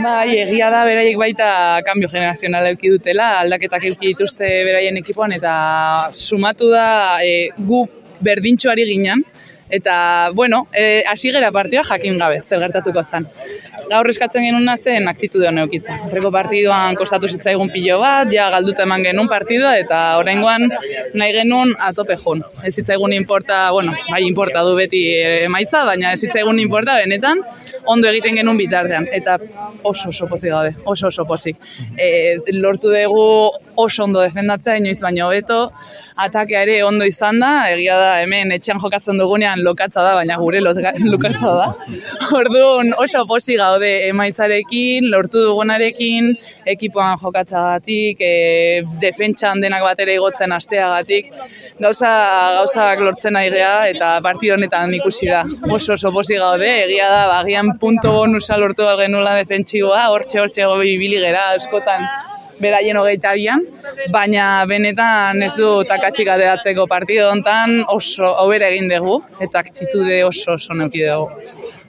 Bai, egia da beraiek baita kambio generazionala euki dutela, aldaketak euki dituzte beraien ekipoan eta sumatu da e, gu berdintxoari ginen, Eta, bueno, e, hasi gara partioa jakin gabe, zer gertatuko zen. Gaur eskatzen genuen zen aktitude hone eukitzen. Horreko partiduan kostatu zitzaigun pilo bat, ja galduta eman genuen partidua, eta horrengoan nahi genuen atope joan. Ez zitzaigun importa, bueno, bai importa du beti emaitza, baina ez zitzaigun importa benetan, ondo egiten genuen bitartean. Eta oso oso pozik gabe, oso oso pozik. E, lortu dugu oso ondo defendatzea, inoiz baino beto, atakea ere ondo izan da, egia da hemen etxean jokatzen dugunean lokatza da, baina gure lokatza da. Orduan oso posi gaude emaitzarekin, lortu dugunarekin, ekipoan jokatzagatik, e, defentsan denak batera igotzen asteagatik, gauza gauzak lortzen nahi eta partido honetan ikusi da. Oso oso posi gaude, egia da, bagian punto bonusa lortu genula defentsiboa, hortxe hortxe gobi bili gera, askotan beraien hogeita bian, baina benetan ez du takatxik ateratzeko partido hontan oso hobera egin dugu eta aktitude oso oso neuki dugu.